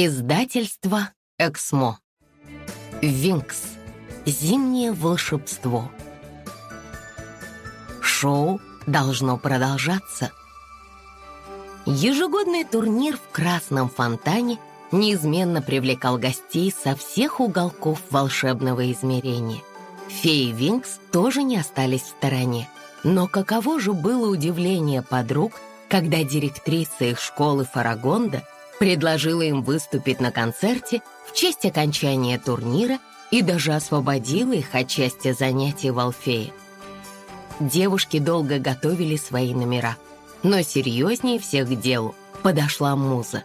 Издательство «Эксмо». Винкс. Зимнее волшебство. Шоу должно продолжаться. Ежегодный турнир в Красном фонтане неизменно привлекал гостей со всех уголков волшебного измерения. Феи Винкс тоже не остались в стороне. Но каково же было удивление подруг, когда директриса их школы Фарагонда предложила им выступить на концерте в честь окончания турнира и даже освободила их от части занятий в Алфее. Девушки долго готовили свои номера, но серьезнее всех к делу подошла муза.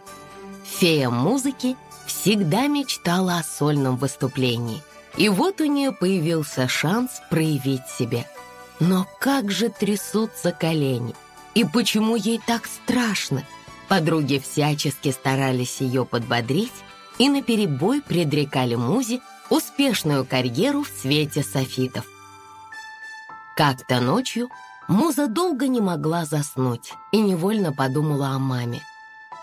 Фея музыки всегда мечтала о сольном выступлении, и вот у нее появился шанс проявить себя. Но как же трясутся колени, и почему ей так страшно? Подруги всячески старались ее подбодрить и наперебой предрекали Музе успешную карьеру в свете софитов. Как-то ночью Муза долго не могла заснуть и невольно подумала о маме.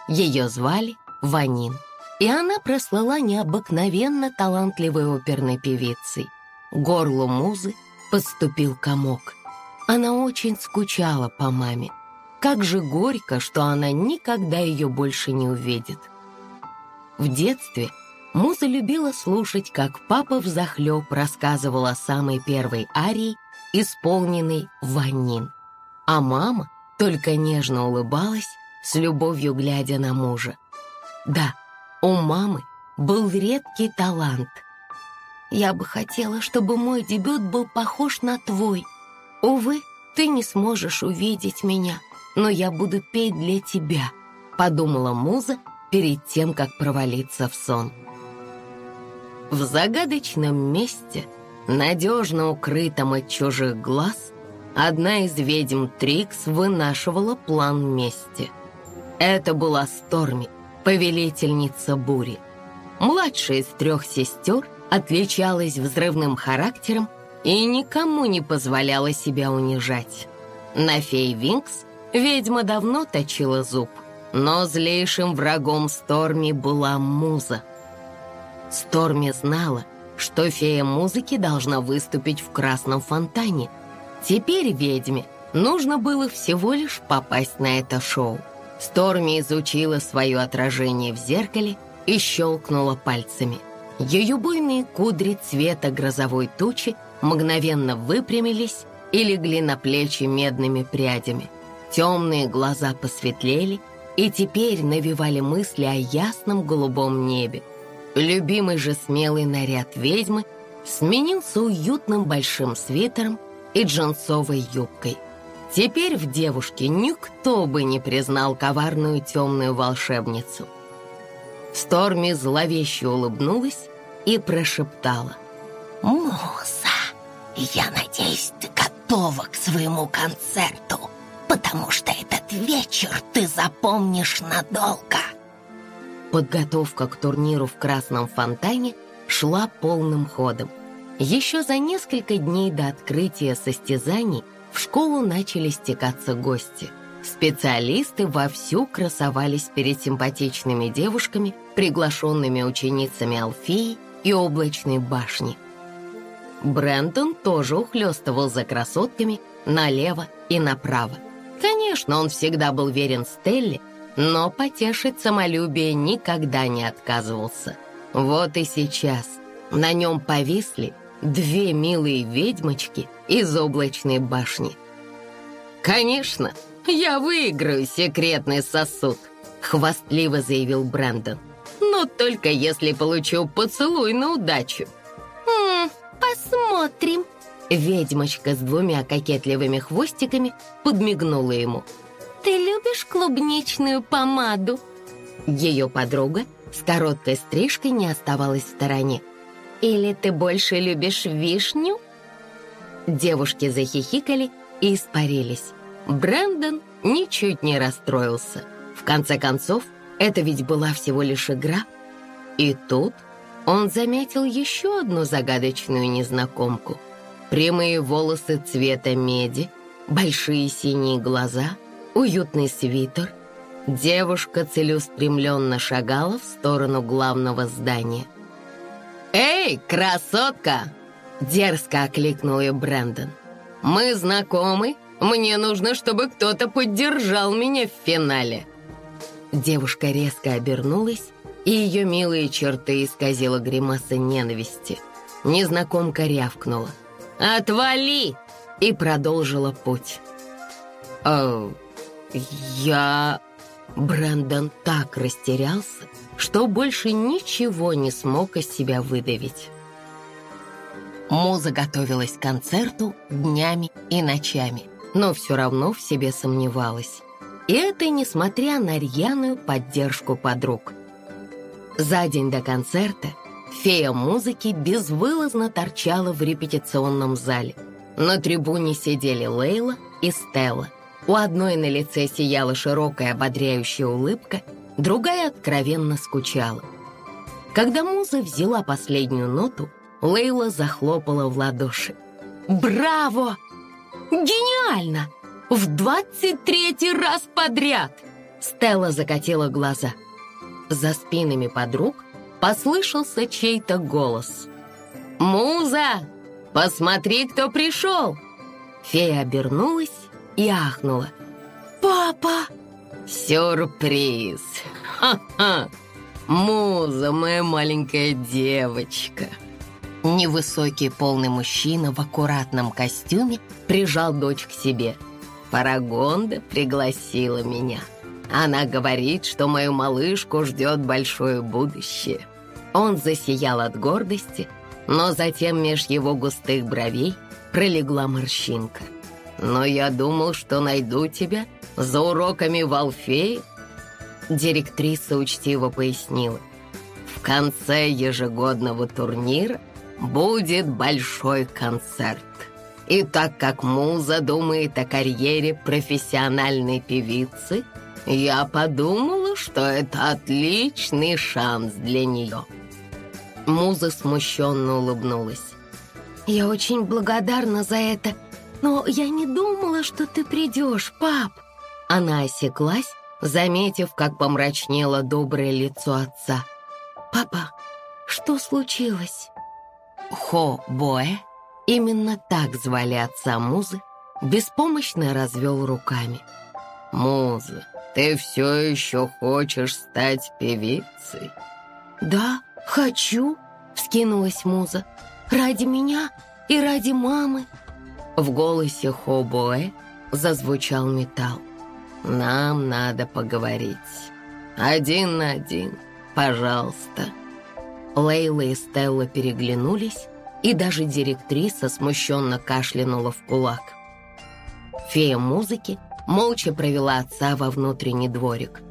Ее звали Ванин, и она прослала необыкновенно талантливой оперной певицей. Горлу Музы подступил комок. Она очень скучала по маме. Как же горько, что она никогда ее больше не увидит. В детстве Муза любила слушать, как папа взахлеб рассказывал о самой первой арии, исполненной Ванин. А мама только нежно улыбалась, с любовью глядя на мужа. Да, у мамы был редкий талант. Я бы хотела, чтобы мой дебют был похож на твой. Увы, ты не сможешь увидеть меня, но я буду петь для тебя, подумала муза перед тем, как провалиться в сон. В загадочном месте, надежно укрытом от чужих глаз, одна из ведьм Трикс вынашивала план мести. Это была Сторми, повелительница бури. Младшая из трех сестер отличалась взрывным характером и никому не позволяла себя унижать. На фей Винкс ведьма давно точила зуб, но злейшим врагом Сторми была муза — Сторми знала, что фея музыки должна выступить в красном фонтане. Теперь ведьме нужно было всего лишь попасть на это шоу. Сторми изучила свое отражение в зеркале и щелкнула пальцами. Ее буйные кудри цвета грозовой тучи мгновенно выпрямились и легли на плечи медными прядями. Темные глаза посветлели и теперь навевали мысли о ясном голубом небе. Любимый же смелый наряд ведьмы сменился уютным большим свитером и джинсовой юбкой. Теперь в девушке никто бы не признал коварную темную волшебницу. Сторми зловеще улыбнулась и прошептала. «Муза, я надеюсь, ты готова к своему концерту, потому что этот вечер ты запомнишь надолго». Подготовка к турниру в Красном фонтане шла полным ходом. Еще за несколько дней до открытия состязаний в школу начали стекаться гости. Специалисты вовсю красовались перед симпатичными девушками, приглашенными ученицами Алфеи и Облачной башни. Брентон тоже ухлёстывал за красотками налево и направо. Конечно, он всегда был верен Стелле, но потешить самолюбие никогда не отказывался. Вот и сейчас на нем повисли две милые ведьмочки из облачной башни. «Конечно, я выиграю секретный сосуд», — хвастливо заявил Брэндон. «Но только если получу поцелуй на удачу». «М -м, посмотрим», Ведьмочка с двумя кокетливыми хвостиками подмигнула ему. «Ты любишь клубничную помаду?» Ее подруга с короткой стрижкой не оставалась в стороне. «Или ты больше любишь вишню?» Девушки захихикали и испарились. Брэндон ничуть не расстроился. В конце концов, это ведь была всего лишь игра. И тут он заметил еще одну загадочную незнакомку. Прямые волосы цвета меди, большие синие глаза — уютный свитер Девушка целеустремленно шагала в сторону главного здания. «Эй, красотка!» — дерзко окликнул ее Брэндон. «Мы знакомы. Мне нужно, чтобы кто-то поддержал меня в финале». Девушка резко обернулась, и ее милые черты исказила гримаса ненависти. Незнакомка рявкнула. «Отвали!» и продолжила путь. «О, я...» Брэндон так растерялся, что больше ничего не смог из себя выдавить. Муза готовилась к концерту днями и ночами, но все равно в себе сомневалась. И это несмотря на рьяную поддержку подруг. За день до концерта фея музыки безвылазно торчала в репетиционном зале. На трибуне сидели Лейла и Стелла. У одной на лице сияла широкая ободряющая улыбка, другая откровенно скучала. Когда муза взяла последнюю ноту, Лейла захлопала в ладоши. «Браво! Гениально! В двадцать третий раз подряд!» Стелла закатила глаза. За спинами подруг послышался чей-то голос. «Муза, посмотри, кто пришел!» Фея обернулась и ахнула. «Папа!» «Сюрприз! Ха-ха! Муза, моя маленькая девочка!» Невысокий полный мужчина в аккуратном костюме прижал дочь к себе. Парагонда пригласила меня. Она говорит, что мою малышку ждет большое будущее. Он засиял от гордости, но затем меж его густых бровей пролегла морщинка. «Но я думал, что найду тебя за уроками в Алфее», директриса учтиво пояснила. «В конце ежегодного турнира будет большой концерт. И так как Муза думает о карьере профессиональной певицы, я подумала, что это отличный шанс для нее». Муза смущенно улыбнулась. «Я очень благодарна за это, но я не думала, что ты придешь, пап». Она осеклась, заметив, как помрачнело доброе лицо отца. «Папа, что случилось?» Хо Боэ, именно так звали отца Музы, беспомощно развел руками. «Муза, ты все еще хочешь стать певицей?» «Да, хочу», — вскинулась Муза. «Ради меня и ради мамы». В голосе Хо Боэ зазвучал металл. «Нам надо поговорить. Один на один, пожалуйста». Лейла и Стелла переглянулись, и даже директриса смущенно кашлянула в кулак. Фея музыки молча провела отца во внутренний дворик.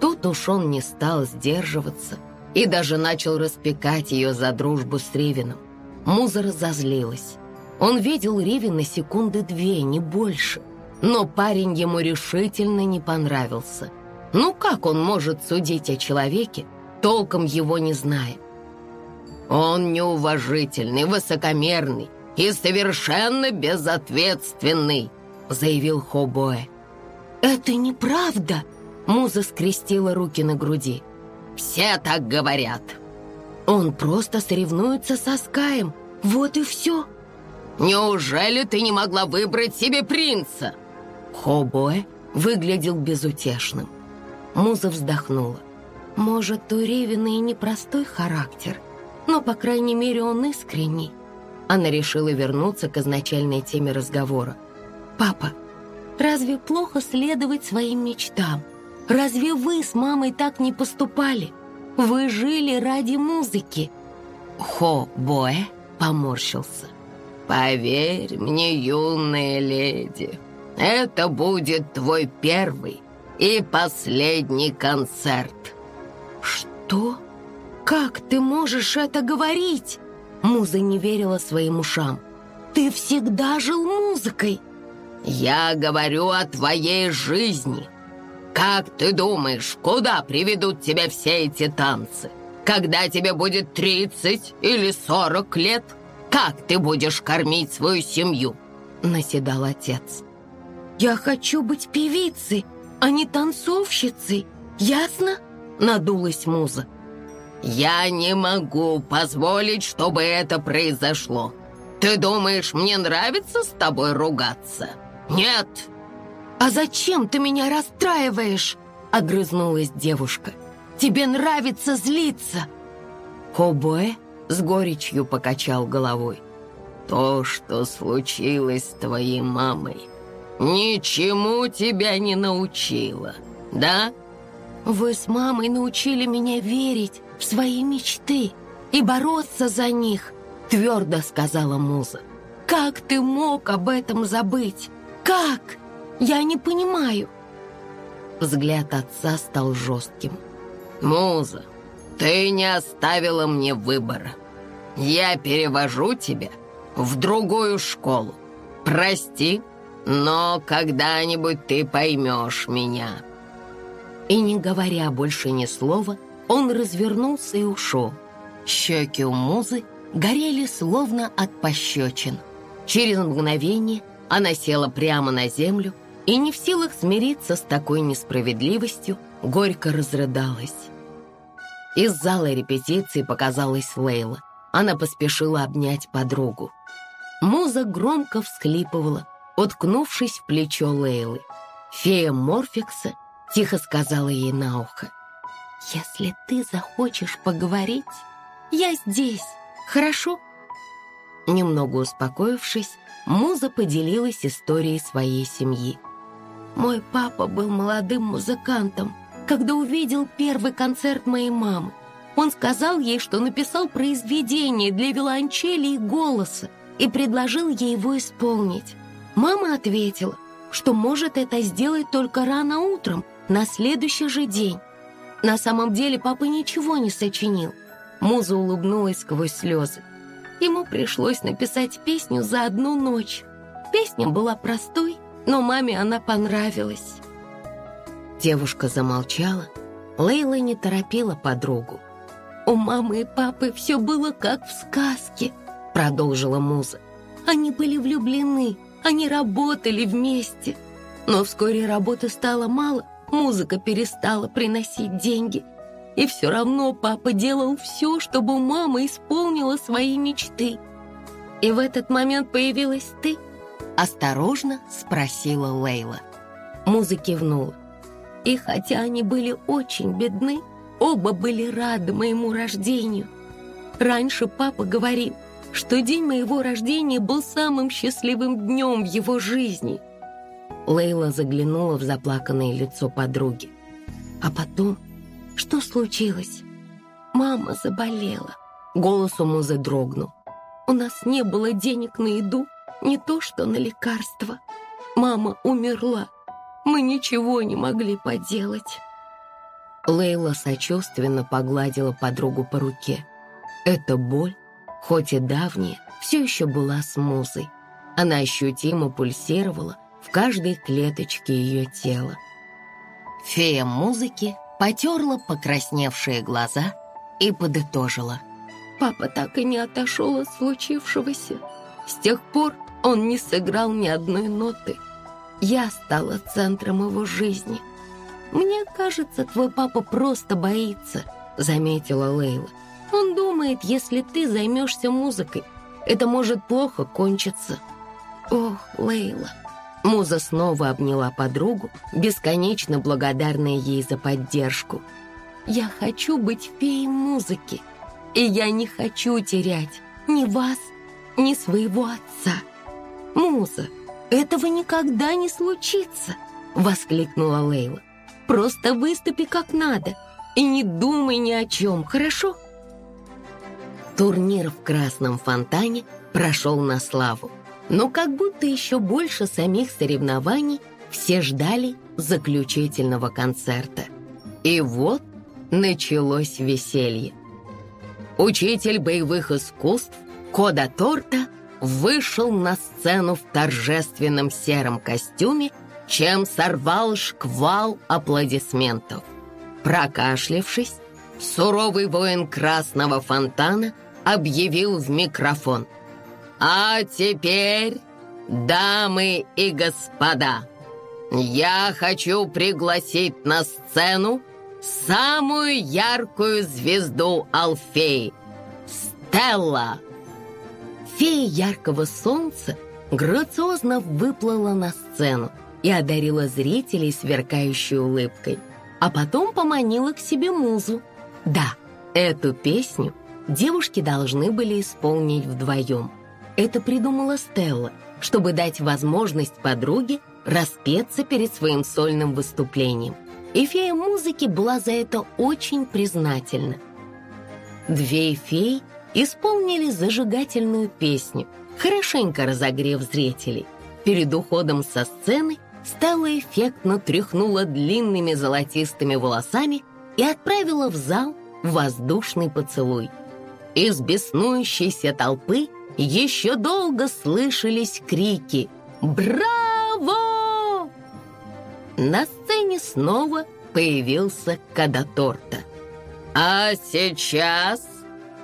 Тут уж он не стал сдерживаться и даже начал распекать ее за дружбу с Ривином. Муза разозлилась. Он видел Ривина секунды две, не больше. Но парень ему решительно не понравился. Ну как он может судить о человеке, толком его не зная? Он неуважительный, высокомерный и совершенно безответственный, заявил Хобоэ. Это неправда, Муза скрестила руки на груди. Все так говорят. Он просто соревнуется со Скаем, вот и все. Неужели ты не могла выбрать себе принца? Хобоэ выглядел безутешным. Муза вздохнула. Может, у Ревина и непростой характер — но, по крайней мере, он искренний. Она решила вернуться к изначальной теме разговора. «Папа, разве плохо следовать своим мечтам? Разве вы с мамой так не поступали? Вы жили ради музыки». Хо Боэ поморщился. «Поверь мне, юная леди, это будет твой первый и последний концерт». «Что?» «Как ты можешь это говорить?» Муза не верила своим ушам. «Ты всегда жил музыкой!» «Я говорю о твоей жизни. Как ты думаешь, куда приведут тебя все эти танцы? Когда тебе будет 30 или 40 лет? Как ты будешь кормить свою семью?» Наседал отец. «Я хочу быть певицей, а не танцовщицей. Ясно?» — надулась муза. «Я не могу позволить, чтобы это произошло. Ты думаешь, мне нравится с тобой ругаться? Нет!» «А зачем ты меня расстраиваешь?» — огрызнулась девушка. «Тебе нравится злиться!» Хобоэ с горечью покачал головой. «То, что случилось с твоей мамой, ничему тебя не научило, да?» «Вы с мамой научили меня верить в свои мечты и бороться за них», твердо сказала Муза. «Как ты мог об этом забыть? Как? Я не понимаю». Взгляд отца стал жестким. «Муза, ты не оставила мне выбора. Я перевожу тебя в другую школу. Прости, но когда-нибудь ты поймешь меня». И не говоря больше ни слова, он развернулся и ушел. Щеки у Музы горели словно от пощечин. Через мгновение она села прямо на землю и не в силах смириться с такой несправедливостью, горько разрыдалась. Из зала репетиции показалась Лейла. Она поспешила обнять подругу. Муза громко всхлипывала, уткнувшись в плечо Лейлы. Фея Морфикса тихо сказала ей на ухо. «Если ты захочешь поговорить, я здесь, хорошо?» Немного успокоившись, Муза поделилась историей своей семьи. «Мой папа был молодым музыкантом, когда увидел первый концерт моей мамы. Он сказал ей, что написал произведение для виолончели и голоса и предложил ей его исполнить. Мама ответила, что может это сделать только рано утром, на следующий же день. На самом деле папа ничего не сочинил. Муза улыбнулась сквозь слезы. Ему пришлось написать песню за одну ночь. Песня была простой, но маме она понравилась. Девушка замолчала. Лейла не торопила подругу. «У мамы и папы все было как в сказке», — продолжила Муза. «Они были влюблены, они работали вместе. Но вскоре работы стало мало, Музыка перестала приносить деньги. И все равно папа делал все, чтобы мама исполнила свои мечты. И в этот момент появилась ты? Осторожно спросила Лейла. Муза кивнула. И хотя они были очень бедны, оба были рады моему рождению. Раньше папа говорил, что день моего рождения был самым счастливым днем в его жизни — Лейла заглянула в заплаканное лицо подруги. А потом, что случилось? Мама заболела. Голос у Музы дрогнул. У нас не было денег на еду, не то что на лекарства. Мама умерла. Мы ничего не могли поделать. Лейла сочувственно погладила подругу по руке. Эта боль, хоть и давняя, все еще была с Музой. Она ощутимо пульсировала, в каждой клеточке ее тела. Фея музыки потерла покрасневшие глаза и подытожила. Папа так и не отошел от случившегося. С тех пор он не сыграл ни одной ноты. Я стала центром его жизни. «Мне кажется, твой папа просто боится», — заметила Лейла. «Он думает, если ты займешься музыкой, это может плохо кончиться». «Ох, Лейла, Муза снова обняла подругу, бесконечно благодарная ей за поддержку. «Я хочу быть феей музыки, и я не хочу терять ни вас, ни своего отца. Муза, этого никогда не случится!» — воскликнула Лейла. «Просто выступи как надо и не думай ни о чем, хорошо?» Турнир в красном фонтане прошел на славу. Но как будто еще больше самих соревнований все ждали заключительного концерта. И вот началось веселье. Учитель боевых искусств Кода Торта вышел на сцену в торжественном сером костюме, чем сорвал шквал аплодисментов. Прокашлявшись, суровый воин красного фонтана объявил в микрофон – а теперь, дамы и господа, Я хочу пригласить на сцену самую яркую звезду Алфеи — Стелла. Фея яркого солнца грациозно выплыла на сцену и одарила зрителей сверкающей улыбкой, а потом поманила к себе музу. Да, эту песню девушки должны были исполнить вдвоем. Это придумала Стелла, чтобы дать возможность подруге распеться перед своим сольным выступлением. И фея музыки была за это очень признательна. Две феи исполнили зажигательную песню, хорошенько разогрев зрителей. Перед уходом со сцены Стелла эффектно тряхнула длинными золотистыми волосами и отправила в зал воздушный поцелуй. Из беснующейся толпы еще долго слышались крики «Браво!». На сцене снова появился Кадаторта. «А сейчас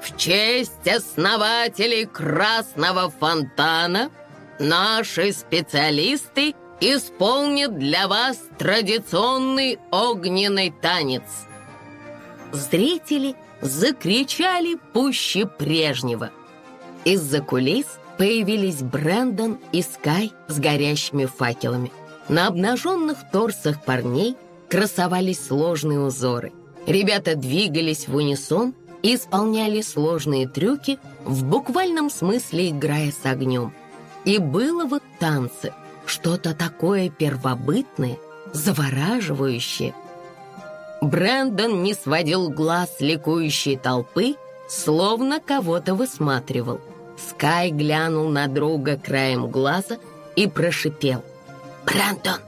в честь основателей Красного Фонтана наши специалисты исполнят для вас традиционный огненный танец». Зрители закричали пуще прежнего. Из-за кулис появились Брэндон и Скай с горящими факелами. На обнаженных торсах парней красовались сложные узоры. Ребята двигались в унисон – исполняли сложные трюки, в буквальном смысле играя с огнем. И было в танце что-то такое первобытное, завораживающее. Брэндон не сводил глаз ликующей толпы, словно кого-то высматривал. Скай глянул на друга краем глаза и прошипел. «Брэндон,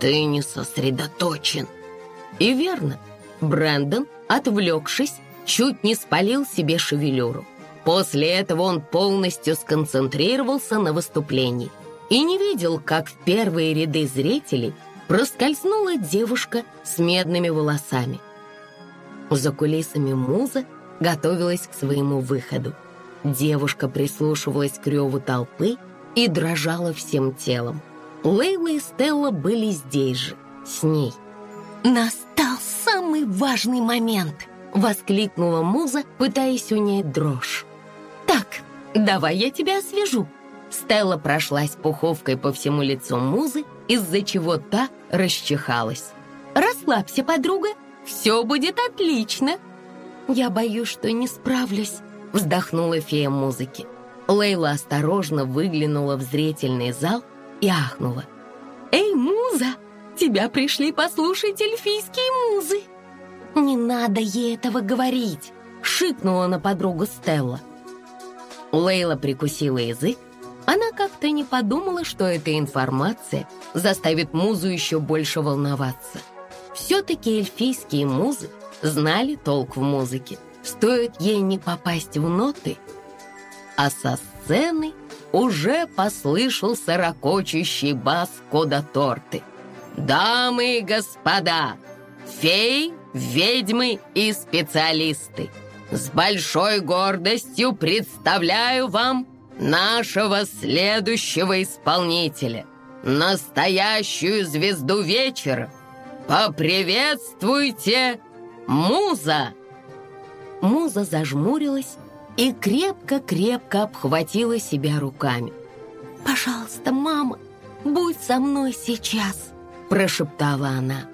ты не сосредоточен». И верно, Брэндон, отвлекшись, чуть не спалил себе шевелюру. После этого он полностью сконцентрировался на выступлении и не видел, как в первые ряды зрителей проскользнула девушка с медными волосами. За кулисами муза готовилась к своему выходу. Девушка прислушивалась к реву толпы и дрожала всем телом. Лейла и Стелла были здесь же, с ней. Настал самый важный момент —— воскликнула Муза, пытаясь унять дрожь. «Так, давай я тебя освежу». Стелла прошлась пуховкой по всему лицу Музы, из-за чего та расчихалась. «Расслабься, подруга, все будет отлично». «Я боюсь, что не справлюсь», — вздохнула фея музыки. Лейла осторожно выглянула в зрительный зал и ахнула. «Эй, Муза, тебя пришли послушать эльфийские музы!» «Не надо ей этого говорить!» — шикнула на подругу Стелла. Лейла прикусила язык. Она как-то не подумала, что эта информация заставит музу еще больше волноваться. Все-таки эльфийские музы знали толк в музыке. Стоит ей не попасть в ноты, а со сцены уже послышался ракочущий бас кода торты. «Дамы и господа, фей ведьмы и специалисты. С большой гордостью представляю вам нашего следующего исполнителя, настоящую звезду вечера. Поприветствуйте Муза!» Муза зажмурилась и крепко-крепко обхватила себя руками. «Пожалуйста, мама, будь со мной сейчас!» прошептала она.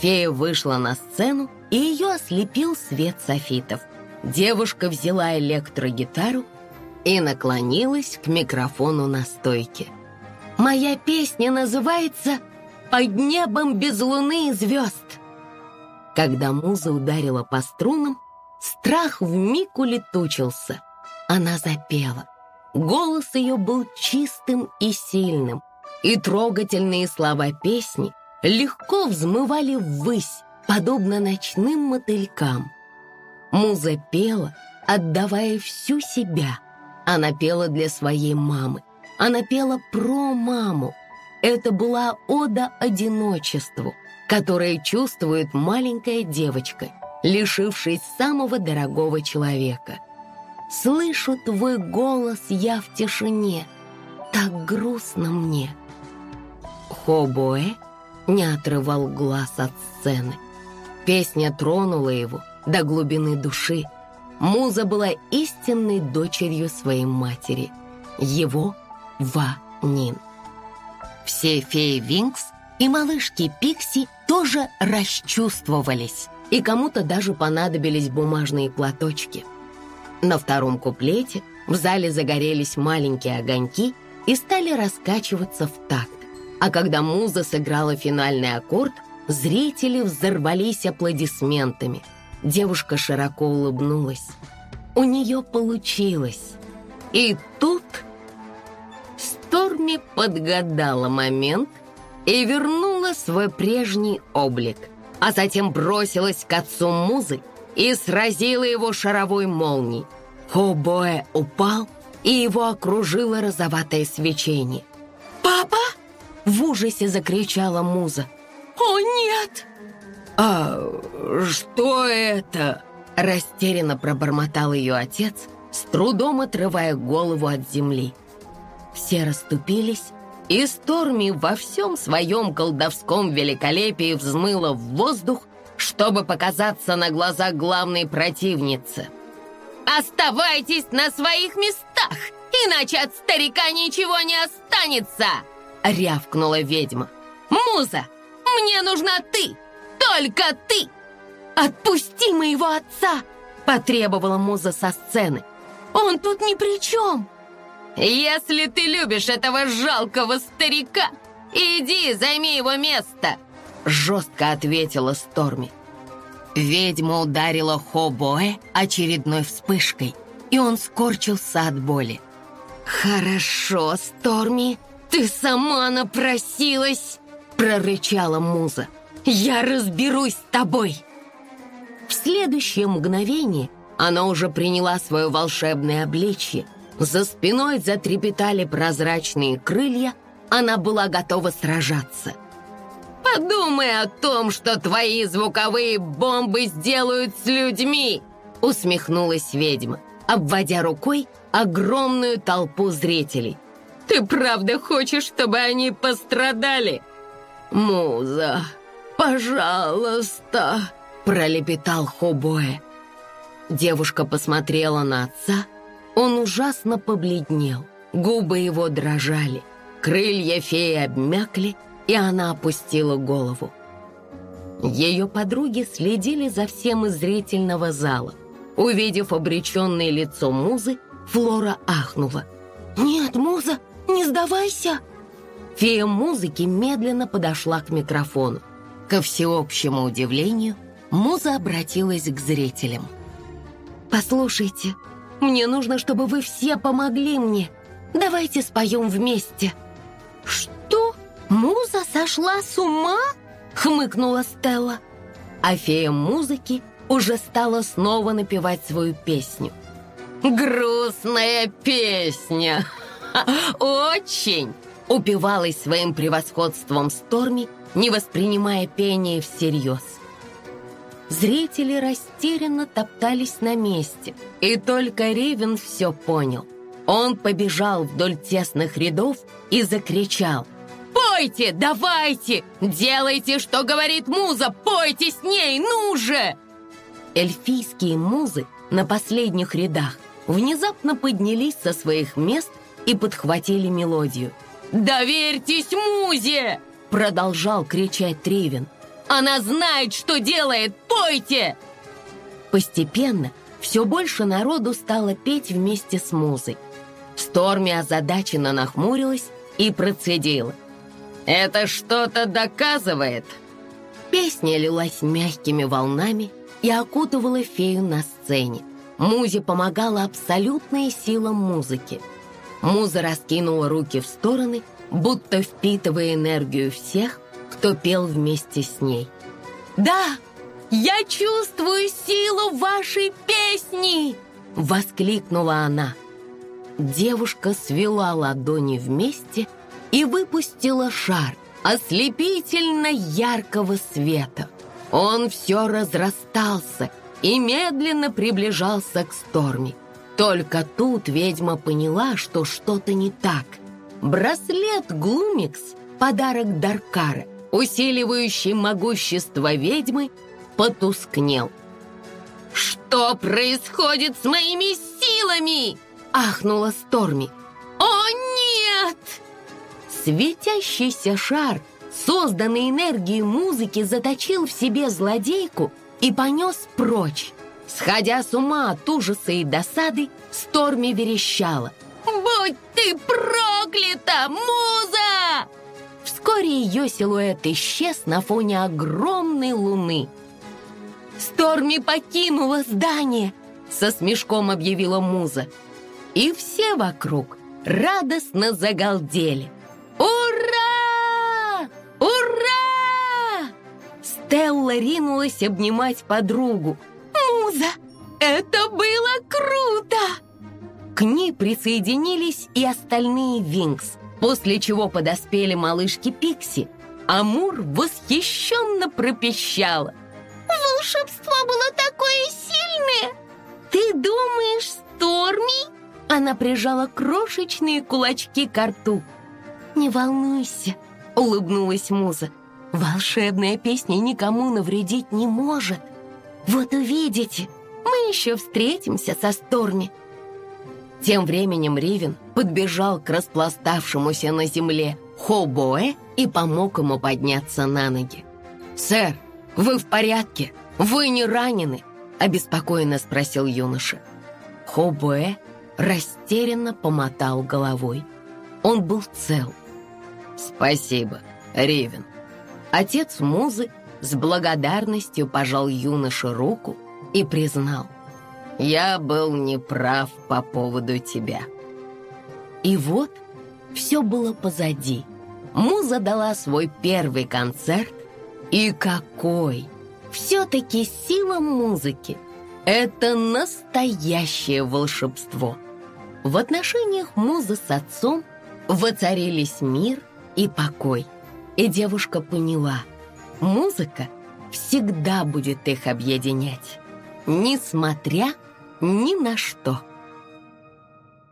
Фея вышла на сцену, и ее ослепил свет софитов. Девушка взяла электрогитару и наклонилась к микрофону на стойке. «Моя песня называется «Под небом без луны и звезд». Когда муза ударила по струнам, страх вмиг улетучился. Она запела. Голос ее был чистым и сильным, и трогательные слова песни — легко взмывали ввысь, подобно ночным мотылькам. Муза пела, отдавая всю себя. Она пела для своей мамы. Она пела про маму. Это была ода одиночеству, которое чувствует маленькая девочка, лишившись самого дорогого человека. «Слышу твой голос я в тишине, так грустно мне». Хобоэ не отрывал глаз от сцены. Песня тронула его до глубины души. Муза была истинной дочерью своей матери, его Ва Нин. Все феи Винкс и малышки Пикси тоже расчувствовались, и кому-то даже понадобились бумажные платочки. На втором куплете в зале загорелись маленькие огоньки и стали раскачиваться в такт. А когда муза сыграла финальный аккорд, зрители взорвались аплодисментами. Девушка широко улыбнулась. У нее получилось. И тут Сторми подгадала момент и вернула свой прежний облик, а затем бросилась к отцу музы и сразила его шаровой молнией. Хобоэ упал, и его окружило розоватое свечение. В ужасе закричала муза. «О, нет!» «А что это?» — растерянно пробормотал ее отец, с трудом отрывая голову от земли. Все расступились, и Сторми во всем своем колдовском великолепии взмыла в воздух, чтобы показаться на глаза главной противницы. «Оставайтесь на своих местах, иначе от старика ничего не останется!» — рявкнула ведьма. «Муза, мне нужна ты! Только ты!» «Отпусти моего отца!» — потребовала Муза со сцены. «Он тут ни при чем!» «Если ты любишь этого жалкого старика, иди займи его место!» Жестко ответила Сторми. Ведьма ударила Хобоэ очередной вспышкой, и он скорчился от боли. «Хорошо, Сторми, ты сама напросилась!» прорычала Муза. «Я разберусь с тобой!» В следующее мгновение она уже приняла свое волшебное обличье за спиной затрепетали прозрачные крылья, она была готова сражаться. «Подумай о том, что твои звуковые бомбы сделают с людьми!» усмехнулась ведьма, обводя рукой огромную толпу зрителей. «Ты правда хочешь, чтобы они пострадали?» «Муза, пожалуйста!» пролепетал Хобоэ. Девушка посмотрела на отца, он ужасно побледнел, губы его дрожали, крылья феи обмякли, и она опустила голову. Ее подруги следили за всем из зрительного зала. Увидев обреченное лицо Музы, Флора ахнула. «Нет, Муза, не сдавайся!» Фея музыки медленно подошла к микрофону. Ко всеобщему удивлению, Муза обратилась к зрителям. «Послушайте, мне нужно, чтобы вы все помогли мне. Давайте споем вместе». «Что? Муза сошла с ума?» — хмыкнула Стелла. А фея музыки уже стала снова напевать свою песню. «Грустная песня! Очень!» — упивалась своим превосходством Сторми, не воспринимая пение всерьез. Зрители растерянно топтались на месте, и только Ривен все понял. Он побежал вдоль тесных рядов и закричал. «Пойте, давайте! Делайте, что говорит муза! Пойте с ней, ну же!» Эльфийские музы на последних рядах внезапно поднялись со своих мест и подхватили мелодию. «Доверьтесь музе!» Продолжал кричать Тривин. Она знает, что делает! Пойте!» Постепенно все больше народу стало петь вместе с музой. Сторми озадаченно нахмурилась и процедила. «Это что-то доказывает!» Песня лилась мягкими волнами и окутывала фею на сцене. Музе помогала абсолютная сила музыки. Муза раскинула руки в стороны, будто впитывая энергию всех, кто пел вместе с ней. «Да, я чувствую силу вашей песни!» — воскликнула она. Девушка свела ладони вместе и выпустила шар ослепительно яркого света. Он все разрастался и медленно приближался к Сторми. Только тут ведьма поняла, что что-то не так. Браслет Глумикс подарок Даркара, усиливающий могущество ведьмы, потускнел. «Что происходит с моими силами?» — ахнула Сторми. «О, нет!» Светящийся шар, созданный энергией музыки, заточил в себе злодейку и понес прочь. Сходя с ума от ужаса и досады, Сторми верещала. «Будь ты проклята, муза!» Вскоре ее силуэт исчез на фоне огромной луны. «Сторми покинула здание!» Со смешком объявила муза. И все вокруг радостно загалдели. «Ура! Ура!» Стелла ринулась обнимать подругу. «Муза, это было круто!» К ней присоединились и остальные Винкс, после чего подоспели малышки Пикси. Амур восхищенно пропищала. «Волшебство было такое сильное!» «Ты думаешь, Сторми?» Она прижала крошечные кулачки к рту. «Не волнуйся», — улыбнулась Муза. «Волшебная песня никому навредить не может. Вот увидите, мы еще встретимся со Сторми». Тем временем Ривен подбежал к распластавшемуся на земле Хобоэ и помог ему подняться на ноги. «Сэр, вы в порядке? Вы не ранены?» — обеспокоенно спросил юноша. Хобоэ растерянно помотал головой. Он был цел. «Спасибо, Ривен». Отец Музы с благодарностью пожал юноше руку и признал. «Я был неправ по поводу тебя». И вот все было позади. Муза дала свой первый концерт. И какой! Все-таки сила музыки — это настоящее волшебство. В отношениях Музы с отцом воцарились мир и покой. И девушка поняла, музыка всегда будет их объединять, несмотря ни на что.